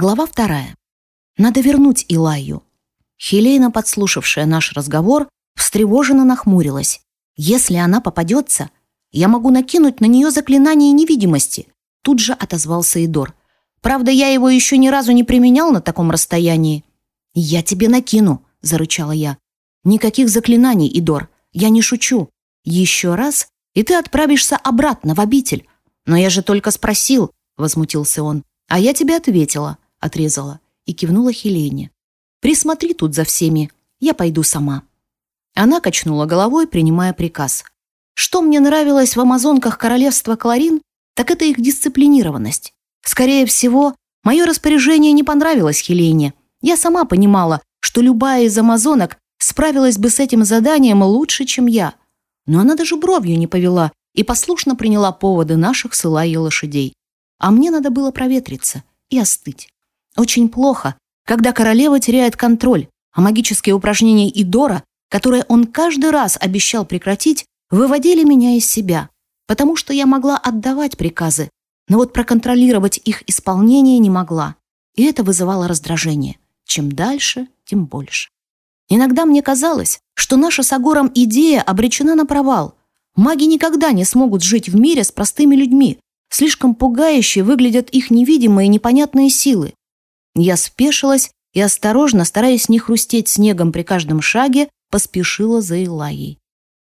Глава вторая. Надо вернуть Илаю. Хелейна, подслушавшая наш разговор, встревоженно нахмурилась. Если она попадется, я могу накинуть на нее заклинание невидимости. Тут же отозвался Идор. Правда, я его еще ни разу не применял на таком расстоянии. Я тебе накину, зарычала я. Никаких заклинаний, Идор. Я не шучу. Еще раз, и ты отправишься обратно в обитель. Но я же только спросил, возмутился он. А я тебе ответила, отрезала и кивнула Хелене. Присмотри тут за всеми, я пойду сама. Она качнула головой, принимая приказ. Что мне нравилось в амазонках королевства Кларин, так это их дисциплинированность. Скорее всего, мое распоряжение не понравилось Хелене. Я сама понимала, что любая из амазонок справилась бы с этим заданием лучше, чем я. Но она даже бровью не повела и послушно приняла поводы наших сыла и лошадей. А мне надо было проветриться и остыть. Очень плохо, когда королева теряет контроль, а магические упражнения Идора, которые он каждый раз обещал прекратить, выводили меня из себя, потому что я могла отдавать приказы, но вот проконтролировать их исполнение не могла. И это вызывало раздражение. Чем дальше, тем больше. Иногда мне казалось, что наша с Агором идея обречена на провал. Маги никогда не смогут жить в мире с простыми людьми. Слишком пугающе выглядят их невидимые непонятные силы. Я спешилась и, осторожно, стараясь не хрустеть снегом при каждом шаге, поспешила за Илайей.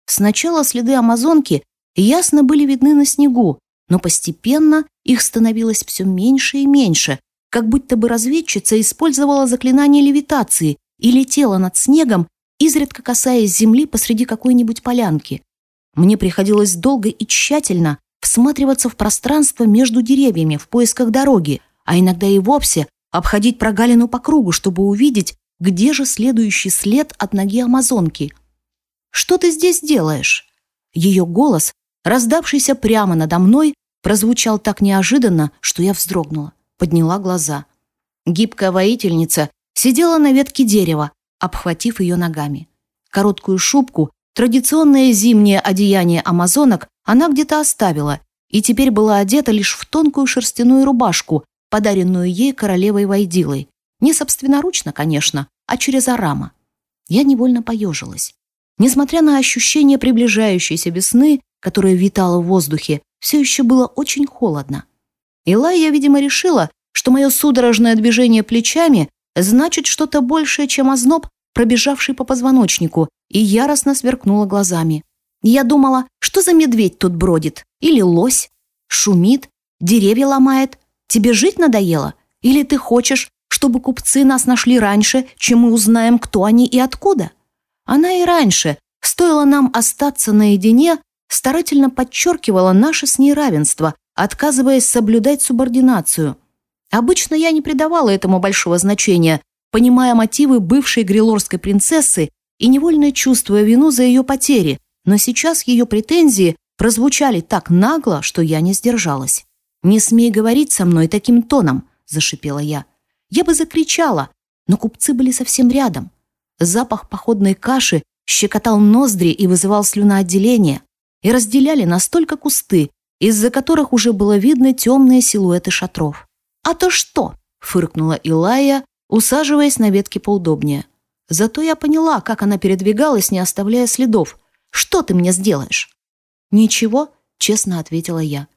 Сначала следы амазонки ясно были видны на снегу, но постепенно их становилось все меньше и меньше, как будто бы разведчица использовала заклинание левитации и летела над снегом, изредка касаясь земли посреди какой-нибудь полянки. Мне приходилось долго и тщательно всматриваться в пространство между деревьями в поисках дороги, а иногда и вовсе обходить прогалину по кругу, чтобы увидеть, где же следующий след от ноги амазонки. «Что ты здесь делаешь?» Ее голос, раздавшийся прямо надо мной, прозвучал так неожиданно, что я вздрогнула, подняла глаза. Гибкая воительница Сидела на ветке дерева, обхватив ее ногами. Короткую шубку, традиционное зимнее одеяние амазонок она где-то оставила и теперь была одета лишь в тонкую шерстяную рубашку, подаренную ей королевой Вайдилой. Не собственноручно, конечно, а через Арама. Я невольно поежилась. Несмотря на ощущение приближающейся весны, которое витало в воздухе, все еще было очень холодно. Илайя, видимо, решила, что мое судорожное движение плечами значит что-то большее, чем озноб, пробежавший по позвоночнику, и яростно сверкнула глазами. Я думала, что за медведь тут бродит? Или лось? Шумит? Деревья ломает? Тебе жить надоело? Или ты хочешь, чтобы купцы нас нашли раньше, чем мы узнаем, кто они и откуда? Она и раньше, стоило нам остаться наедине, старательно подчеркивала наше с ней равенство, отказываясь соблюдать субординацию. Обычно я не придавала этому большого значения, понимая мотивы бывшей грилорской принцессы и невольно чувствуя вину за ее потери, но сейчас ее претензии прозвучали так нагло, что я не сдержалась. «Не смей говорить со мной таким тоном», – зашипела я. Я бы закричала, но купцы были совсем рядом. Запах походной каши щекотал ноздри и вызывал слюноотделение. И разделяли настолько кусты, из-за которых уже было видно темные силуэты шатров. «А то что?» — фыркнула Илая, усаживаясь на ветке поудобнее. Зато я поняла, как она передвигалась, не оставляя следов. «Что ты мне сделаешь?» «Ничего», — честно ответила я.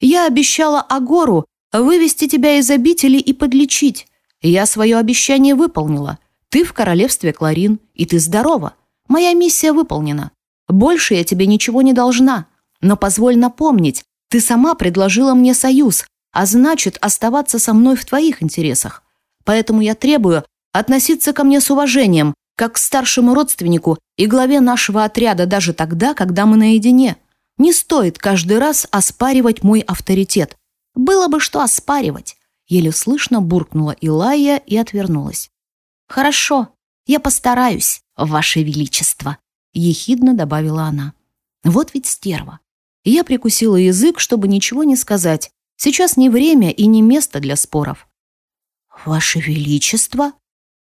«Я обещала Агору вывести тебя из обители и подлечить. Я свое обещание выполнила. Ты в королевстве Кларин, и ты здорова. Моя миссия выполнена. Больше я тебе ничего не должна. Но позволь напомнить, ты сама предложила мне союз, а значит, оставаться со мной в твоих интересах. Поэтому я требую относиться ко мне с уважением, как к старшему родственнику и главе нашего отряда даже тогда, когда мы наедине. Не стоит каждый раз оспаривать мой авторитет. Было бы что оспаривать. Еле слышно буркнула Илая и отвернулась. «Хорошо, я постараюсь, Ваше Величество», — ехидно добавила она. «Вот ведь стерва». Я прикусила язык, чтобы ничего не сказать, Сейчас не время и не место для споров. «Ваше Величество!»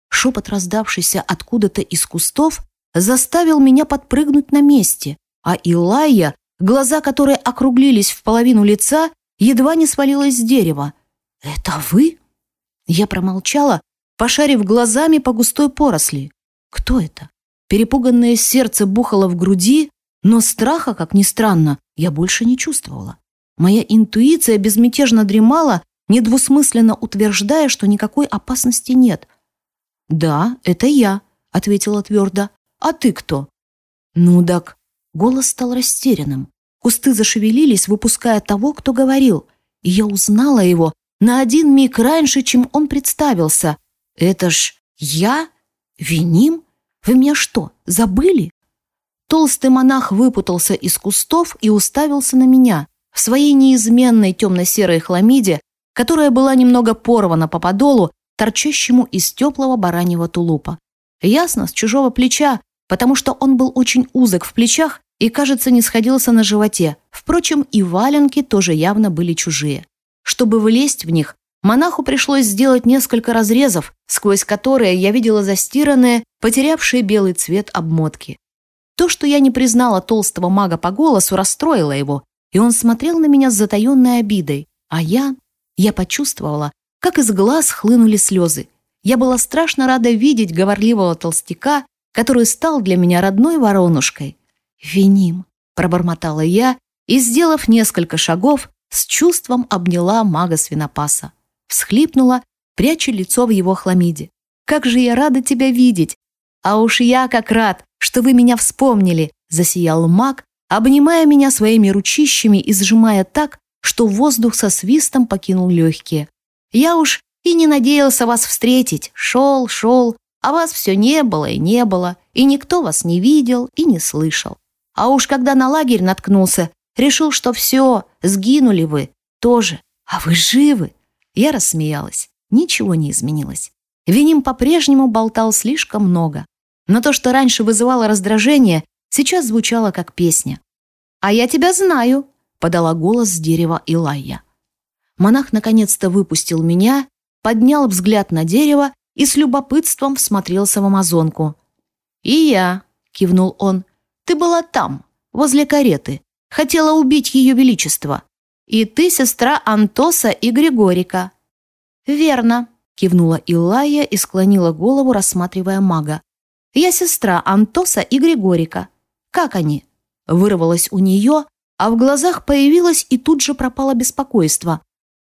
Шепот, раздавшийся откуда-то из кустов, заставил меня подпрыгнуть на месте, а Илайя, глаза которой округлились в половину лица, едва не свалилась с дерева. «Это вы?» Я промолчала, пошарив глазами по густой поросли. Кто это? Перепуганное сердце бухало в груди, но страха, как ни странно, я больше не чувствовала. Моя интуиция безмятежно дремала, недвусмысленно утверждая, что никакой опасности нет. «Да, это я», — ответила твердо. «А ты кто?» «Ну так...» Голос стал растерянным. Кусты зашевелились, выпуская того, кто говорил. И я узнала его на один миг раньше, чем он представился. «Это ж я? Виним? Вы меня что, забыли?» Толстый монах выпутался из кустов и уставился на меня в своей неизменной темно-серой хламиде, которая была немного порвана по подолу, торчащему из теплого бараньего тулупа. Ясно, с чужого плеча, потому что он был очень узок в плечах и, кажется, не сходился на животе. Впрочем, и валенки тоже явно были чужие. Чтобы влезть в них, монаху пришлось сделать несколько разрезов, сквозь которые я видела застиранные, потерявшие белый цвет обмотки. То, что я не признала толстого мага по голосу, расстроило его, и он смотрел на меня с затаенной обидой. А я... Я почувствовала, как из глаз хлынули слезы. Я была страшно рада видеть говорливого толстяка, который стал для меня родной воронушкой. «Виним», — пробормотала я и, сделав несколько шагов, с чувством обняла мага свинопаса. Всхлипнула, пряча лицо в его хламиде. «Как же я рада тебя видеть! А уж я как рад, что вы меня вспомнили!» Засиял маг, обнимая меня своими ручищами и сжимая так, что воздух со свистом покинул легкие. «Я уж и не надеялся вас встретить. Шел, шел, а вас все не было и не было, и никто вас не видел и не слышал. А уж когда на лагерь наткнулся, решил, что все, сгинули вы тоже, а вы живы. Я рассмеялась. Ничего не изменилось. Виним по-прежнему болтал слишком много. Но то, что раньше вызывало раздражение, сейчас звучало как песня. «А я тебя знаю», — подала голос с дерева Илайя. Монах наконец-то выпустил меня, поднял взгляд на дерево и с любопытством всмотрелся в амазонку. «И я», — кивнул он, — «ты была там, возле кареты, хотела убить ее величество. И ты сестра Антоса и Григорика». «Верно», — кивнула Илая и склонила голову, рассматривая мага. «Я сестра Антоса и Григорика. Как они?» Вырвалось у нее, а в глазах появилось и тут же пропало беспокойство.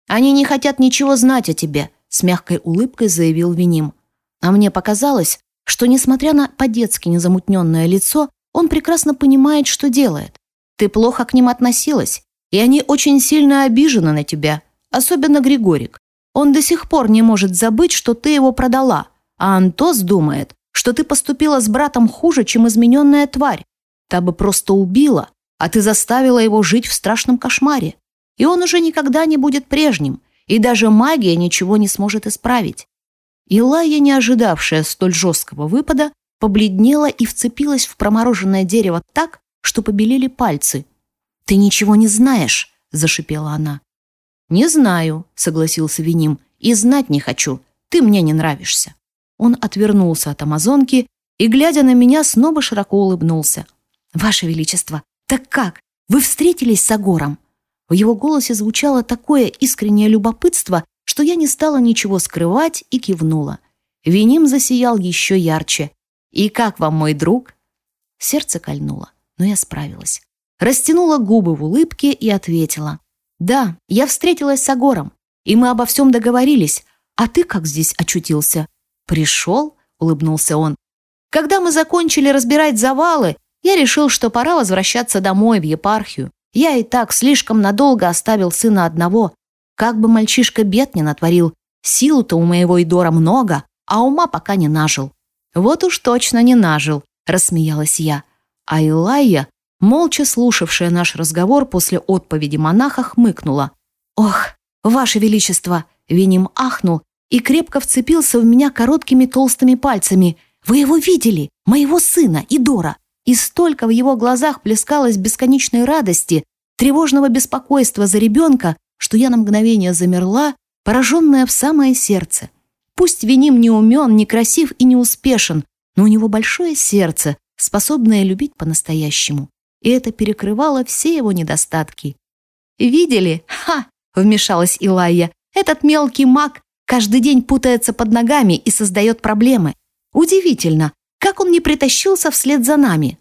«Они не хотят ничего знать о тебе», с мягкой улыбкой заявил Виним. А мне показалось, что, несмотря на по-детски незамутненное лицо, он прекрасно понимает, что делает. Ты плохо к ним относилась, и они очень сильно обижены на тебя, особенно Григорик. Он до сих пор не может забыть, что ты его продала, а Антос думает, что ты поступила с братом хуже, чем измененная тварь. Та бы просто убила, а ты заставила его жить в страшном кошмаре. И он уже никогда не будет прежним, и даже магия ничего не сможет исправить. Илая, не ожидавшая столь жесткого выпада, побледнела и вцепилась в промороженное дерево так, что побелели пальцы. «Ты ничего не знаешь», — зашипела она. «Не знаю», — согласился Виним, — «и знать не хочу. Ты мне не нравишься». Он отвернулся от амазонки и, глядя на меня, снова широко улыбнулся. «Ваше Величество, так как? Вы встретились с Агором?» В его голосе звучало такое искреннее любопытство, что я не стала ничего скрывать и кивнула. Виним засиял еще ярче. «И как вам, мой друг?» Сердце кольнуло, но я справилась. Растянула губы в улыбке и ответила. «Да, я встретилась с Агором, и мы обо всем договорились. А ты как здесь очутился?» «Пришел?» — улыбнулся он. «Когда мы закончили разбирать завалы, я решил, что пора возвращаться домой, в епархию. Я и так слишком надолго оставил сына одного. Как бы мальчишка бед не натворил, силу-то у моего Идора много, а ума пока не нажил. Вот уж точно не нажил, рассмеялась я. А Илайя, молча слушавшая наш разговор после отповеди монаха, хмыкнула. «Ох, ваше величество!» Виним ахнул и крепко вцепился в меня короткими толстыми пальцами. «Вы его видели? Моего сына, Идора! и столько в его глазах плескалось бесконечной радости, тревожного беспокойства за ребенка, что я на мгновение замерла, пораженная в самое сердце. Пусть Виним не умен, не красив и не успешен, но у него большое сердце, способное любить по-настоящему. И это перекрывало все его недостатки. «Видели? Ха!» — вмешалась Илайя. «Этот мелкий маг Каждый день путается под ногами и создает проблемы. Удивительно, как он не притащился вслед за нами.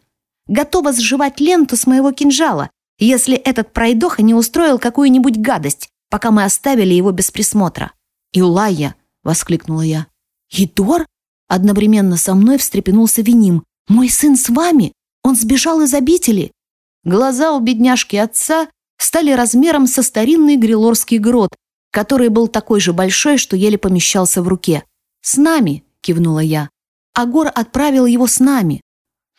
Готова сживать ленту с моего кинжала, если этот пройдоха не устроил какую-нибудь гадость, пока мы оставили его без присмотра. «Илайя!» — воскликнула я. «Идор?» — одновременно со мной встрепенулся Виним. «Мой сын с вами? Он сбежал из обители?» Глаза у бедняжки отца стали размером со старинный грилорский грот, который был такой же большой, что еле помещался в руке. «С нами!» — кивнула я. Агор отправил его с нами.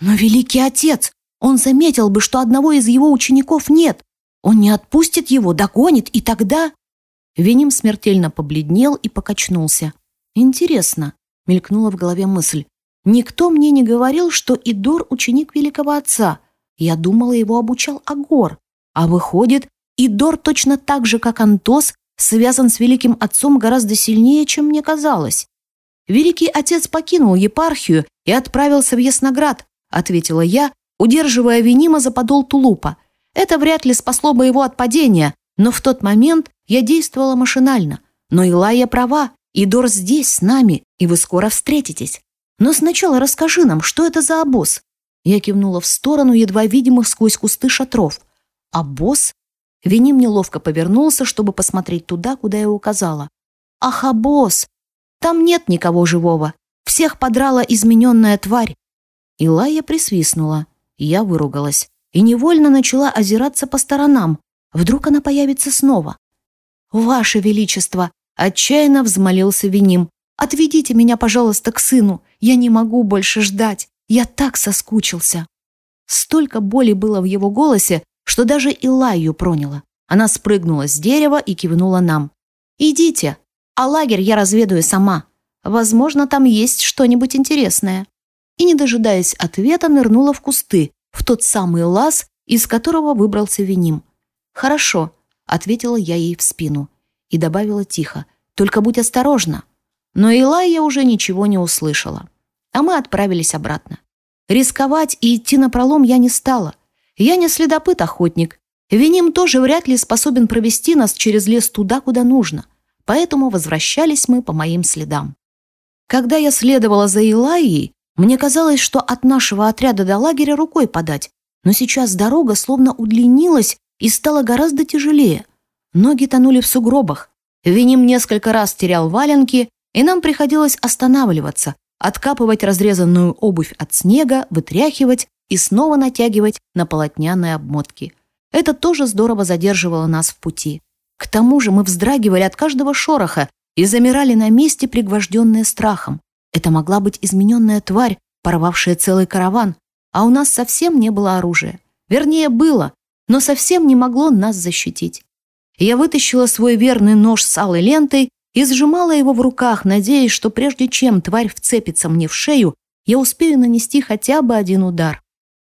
Но великий отец, он заметил бы, что одного из его учеников нет. Он не отпустит его, догонит, и тогда... Веним смертельно побледнел и покачнулся. «Интересно», — мелькнула в голове мысль. «Никто мне не говорил, что Идор — ученик великого отца. Я думала, его обучал Агор. А выходит, Идор точно так же, как Антос, связан с великим отцом гораздо сильнее, чем мне казалось. Великий отец покинул епархию и отправился в Ясноград, ответила я, удерживая Венима за подол тулупа. Это вряд ли спасло бы его от падения, но в тот момент я действовала машинально. Но Илая права, Идор здесь, с нами, и вы скоро встретитесь. Но сначала расскажи нам, что это за обоз?» Я кивнула в сторону едва видимых сквозь кусты шатров. «Обоз?» Веним неловко повернулся, чтобы посмотреть туда, куда я указала. «Ах, обоз! Там нет никого живого. Всех подрала измененная тварь». Илая присвистнула. Я выругалась и невольно начала озираться по сторонам. Вдруг она появится снова. «Ваше Величество!» — отчаянно взмолился Виним. «Отведите меня, пожалуйста, к сыну. Я не могу больше ждать. Я так соскучился». Столько боли было в его голосе, что даже Илаю проняло. Она спрыгнула с дерева и кивнула нам. «Идите, а лагерь я разведаю сама. Возможно, там есть что-нибудь интересное». И, не дожидаясь ответа, нырнула в кусты, в тот самый лаз, из которого выбрался Виним. «Хорошо», — ответила я ей в спину и добавила тихо, «только будь осторожна». Но Илайя уже ничего не услышала. А мы отправились обратно. Рисковать и идти на пролом я не стала. Я не следопыт-охотник. Виним тоже вряд ли способен провести нас через лес туда, куда нужно. Поэтому возвращались мы по моим следам. Когда я следовала за Илайей, мне казалось, что от нашего отряда до лагеря рукой подать, но сейчас дорога словно удлинилась и стала гораздо тяжелее. Ноги тонули в сугробах. Виним несколько раз терял валенки, и нам приходилось останавливаться, откапывать разрезанную обувь от снега, вытряхивать и снова натягивать на полотняные обмотки. Это тоже здорово задерживало нас в пути. К тому же мы вздрагивали от каждого шороха и замирали на месте, пригвожденные страхом. Это могла быть измененная тварь, порвавшая целый караван, а у нас совсем не было оружия. Вернее, было, но совсем не могло нас защитить. Я вытащила свой верный нож с алой лентой и сжимала его в руках, надеясь, что прежде чем тварь вцепится мне в шею, я успею нанести хотя бы один удар.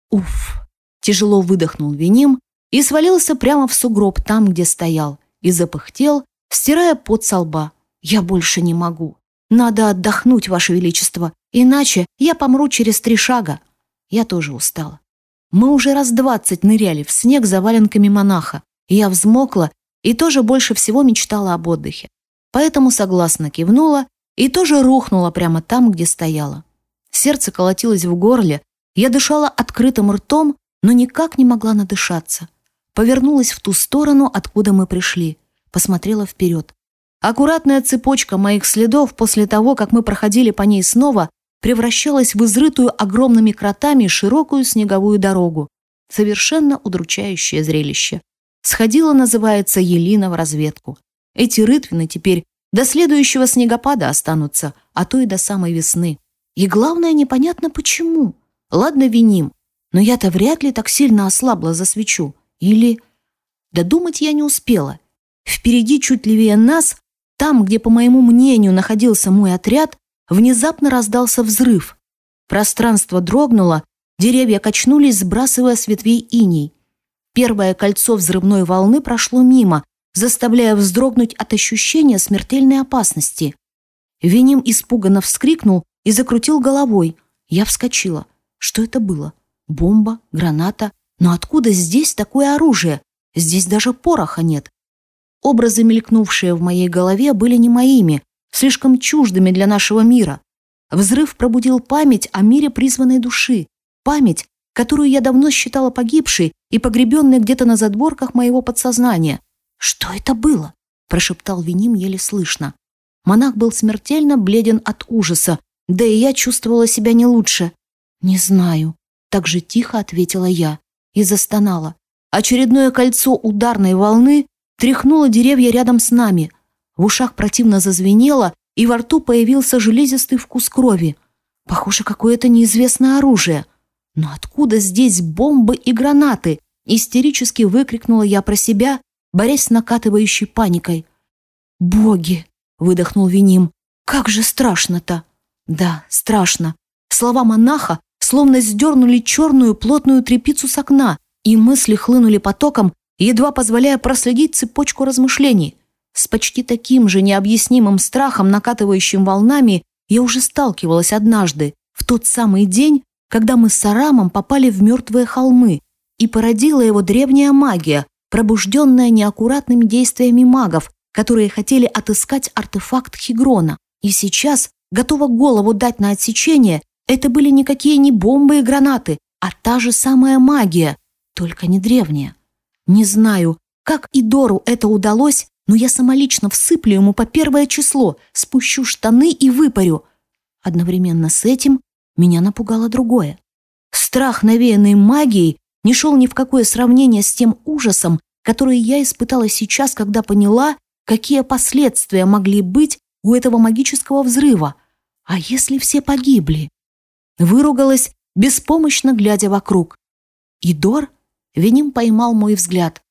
Уф! Тяжело выдохнул Виним и свалился прямо в сугроб там, где стоял, и запыхтел, стирая пот со лба. «Я больше не могу. Надо отдохнуть, Ваше Величество, иначе я помру через три шага». Я тоже устала. Мы уже раз двадцать ныряли в снег за валенками монаха. Я взмокла и тоже больше всего мечтала об отдыхе. Поэтому согласно кивнула и тоже рухнула прямо там, где стояла. Сердце колотилось в горле, я дышала открытым ртом, но никак не могла надышаться. Повернулась в ту сторону, откуда мы пришли, посмотрела вперед. Аккуратная цепочка моих следов после того, как мы проходили по ней снова, превращалась в изрытую огромными кротами широкую снеговую дорогу. Совершенно удручающее зрелище. Сходила, называется, Елина в разведку. Эти рытвины теперь до следующего снегопада останутся, а то и до самой весны. И главное, непонятно почему. Ладно, виним, но я-то вряд ли так сильно ослабла за свечу. Или... Додумать я не успела. Впереди, чуть левее нас, там, где, по моему мнению, находился мой отряд, внезапно раздался взрыв. Пространство дрогнуло, деревья качнулись, сбрасывая с ветвей иней. Первое кольцо взрывной волны прошло мимо, заставляя вздрогнуть от ощущения смертельной опасности. Виним испуганно вскрикнул и закрутил головой. Я вскочила. Что это было? Бомба? Граната? Но откуда здесь такое оружие? Здесь даже пороха нет. Образы, мелькнувшие в моей голове, были не моими. Слишком чуждыми для нашего мира. Взрыв пробудил память о мире призванной души, память, которую я давно считала погибшей и погребенной где-то на задворках моего подсознания. «Что это было?» – прошептал Виним еле слышно. Монах был смертельно бледен от ужаса, да и я чувствовала себя не лучше. «Не знаю», – так же тихо ответила я и застонала. Очередное кольцо ударной волны тряхнуло деревья рядом с нами. В ушах противно зазвенело, и во рту появился железистый вкус крови. Похоже, какое-то неизвестное оружие. Но откуда здесь бомбы и гранаты? Истерически выкрикнула я про себя, борясь с накатывающей паникой. «Боги!» — выдохнул Виним. «Как же страшно-то!» «Да, страшно!» Слова монаха словно сдернули черную плотную трепицу с окна, и мысли хлынули потоком, едва позволяя проследить цепочку размышлений. С почти таким же необъяснимым страхом, накатывающим волнами, я уже сталкивалась однажды, в тот самый день, когда мы с Сарамом попали в мертвые холмы, и породила его древняя магия, пробужденная неаккуратными действиями магов, которые хотели отыскать артефакт Хигрона. И сейчас, готова голову дать на отсечение, это были никакие не бомбы и гранаты, а та же самая магия, только не древняя. Не знаю, как Идору это удалось, но я самолично всыплю ему по первое число, спущу штаны и выпарю. Одновременно с этим меня напугало другое. Страх, навеянный магией, не шел ни в какое сравнение с тем ужасом, который я испытала сейчас, когда поняла, какие последствия могли быть у этого магического взрыва. А если все погибли? Выругалась, беспомощно глядя вокруг. Идор Веним поймал мой взгляд.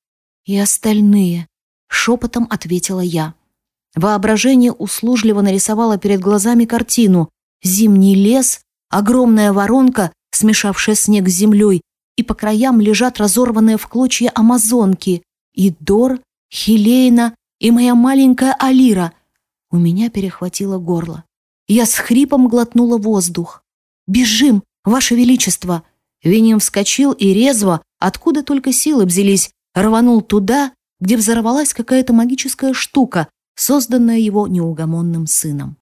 «И остальные», — шепотом ответила я. Воображение услужливо нарисовало перед глазами картину. Зимний лес, огромная воронка, смешавшая снег с землей, и по краям лежат разорванные в клочья амазонки. И Дор, Хилейна и моя маленькая Алира. У меня перехватило горло. Я с хрипом глотнула воздух. «Бежим, Ваше Величество!» Виним вскочил и резво, откуда только силы взялись, рванул туда, где взорвалась какая-то магическая штука, созданная его неугомонным сыном.